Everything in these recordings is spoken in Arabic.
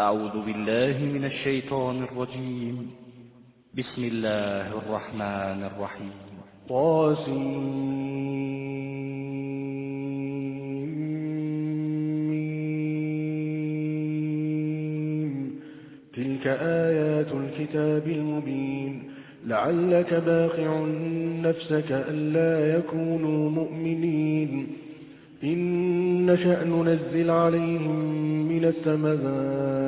أعوذ بالله من الشيطان الرجيم. بسم الله الرحمن الرحيم. طاسمين تلك آيات الكتاب المبين. لعلك باخع نفسك ألا يكونوا مؤمنين. إن نشأ ننزل عليهم من السماء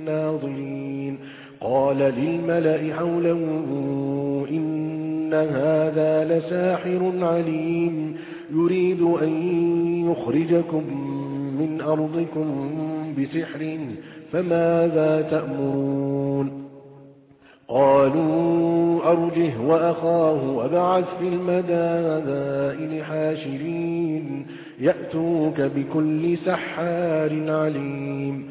للناظرين. قال للملأ حوله إن هذا لساحر عليم. يريد أن يخرجكم من أرضكم بسحر فماذا تأمرون؟ قالوا أرجه وأخاه وابعث في المدائن حاشرين. يأتوك بكل سحار عليم.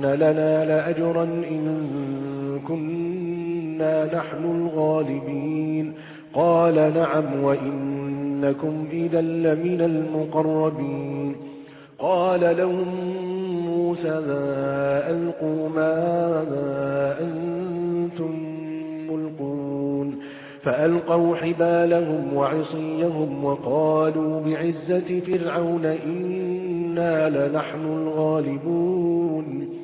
لنا لأجرا إن كنا نحن الغالبين قال نعم وإنكم إذا لمن المقربين قال لهم موسى ذا ألقوا ما أنتم ملقون فألقوا حبالهم وعصيهم وقالوا بعزة فرعون إنا لنحن الغالبون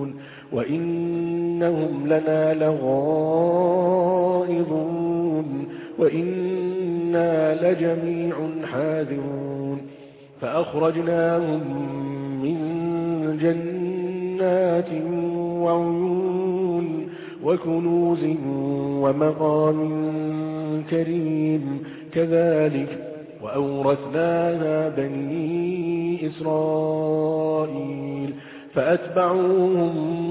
وإنهم لنا لغائظون وإنا لجميع حاذرون فأخرجناهم من جنات وعيون وكنوز ومقام كريم كذلك وأورثناها بني إسرائيل فأتبعوهم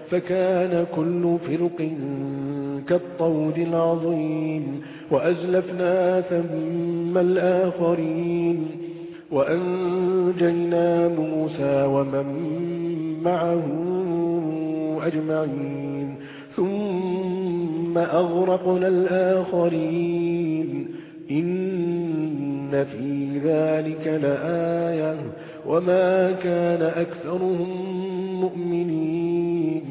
فكان كل فرق كالطود العظيم وأزلفنا ثم الآخرين وأنجينا موسى ومن معه أجمعين ثم أغرقنا الآخرين. إن في ذلك لآية وما كان أكثرهم مؤمنين.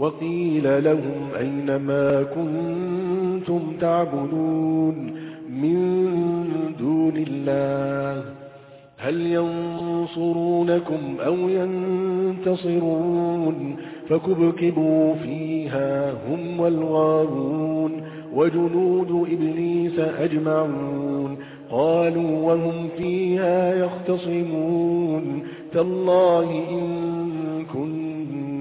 وقيل لهم أين ما كنتم تعبدون من دون الله هل ينصرونكم أو ينتصرون فكبكبوا فيها هم والغارون وجنود إبليس أجمعون قالوا وهم فيها يختصمون تالله إن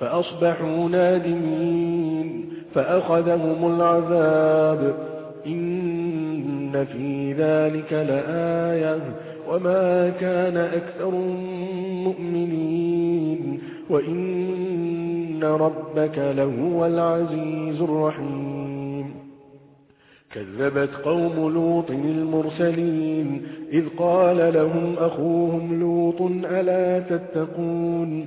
فأصبحوا نادمين فأخذهم العذاب إن في ذلك لآية وما كان أكثر مؤمنين وإن ربك لهو العزيز الرحيم كذبت قوم لوط المرسلين إذ قال لهم أخوهم لوط ألا تتقون